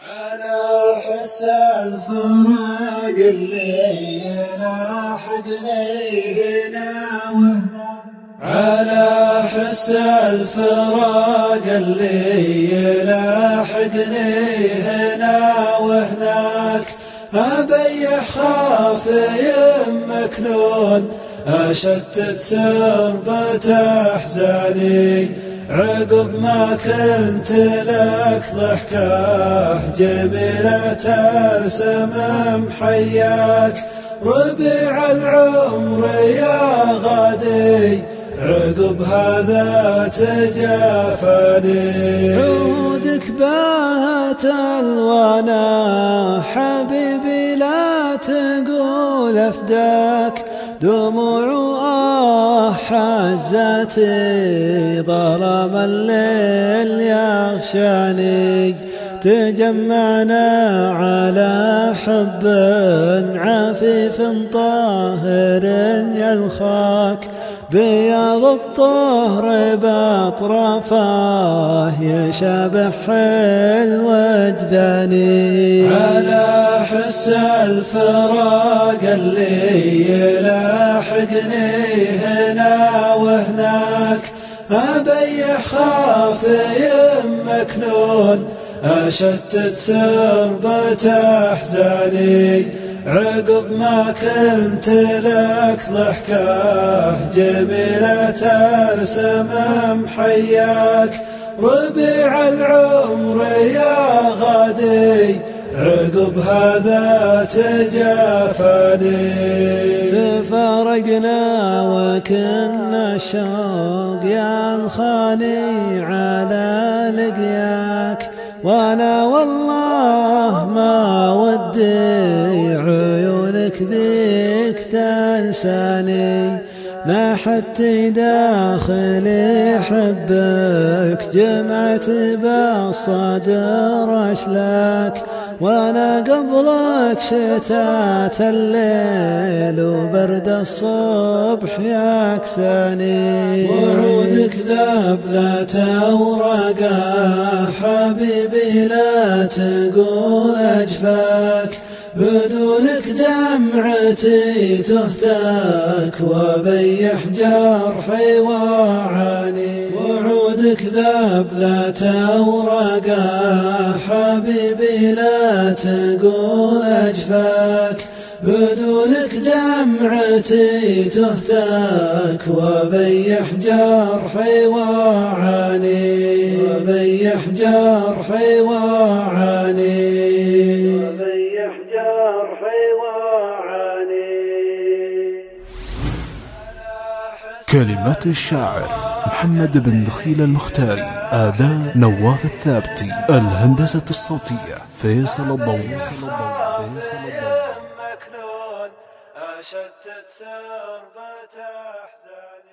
على حس الفراق اللي لاحقني هنا على حسى الفراق اللي يلاحقني هنا وهناك أبي خاف مكنون أشتت سربة أحزاني. عقب ما كنت لك ضحكاه جميلة ترسم محياك ربيع العمر يا غادي عقب هذا تجافاني. عودك باهت الوانا حبيبي تقول افداك دموع حزتي ضرم الليل يغشاني تجمعنا على حب عفيف طاهر يلخاك بياض الطهر بأطرافه يشبح الوجداني على نفس الفراق اللي يلاحقني هنا وهناك. أبي خافي يمكنون أشتت سربة أحزاني. عقب ما كنت لك ضحكة. جميلة ترسم محياك ربيع العمر يا غادي. عقب هذا تجافاني. تفارقنا وكنا الشوق ينخاني على لقياك. وأنا والله ما ودي عيونك ذيك تنساني. ما حتى داخلي حبك جمعت بالصدر أشلاك. وأنا قبلك شتات الليل وبرد الصبح يكساني. وعودك لا تورقا حبيبي لا تقول أجفاك. بدونك دمعتي تهتك وبيح جرحي وعاني وعودك ذاب لا تورقه حبيبي لا تقول أجفاك. بدونك دمعتي تهتك وبيح جرحي وعاني وبيح جرحي وعاني كلمات الشاعر محمد بن دخيل المختاري آداء نواف الثابتي الهندسة الصوتية فيصل الضوء. مكنون أشتت سربة أحزاني.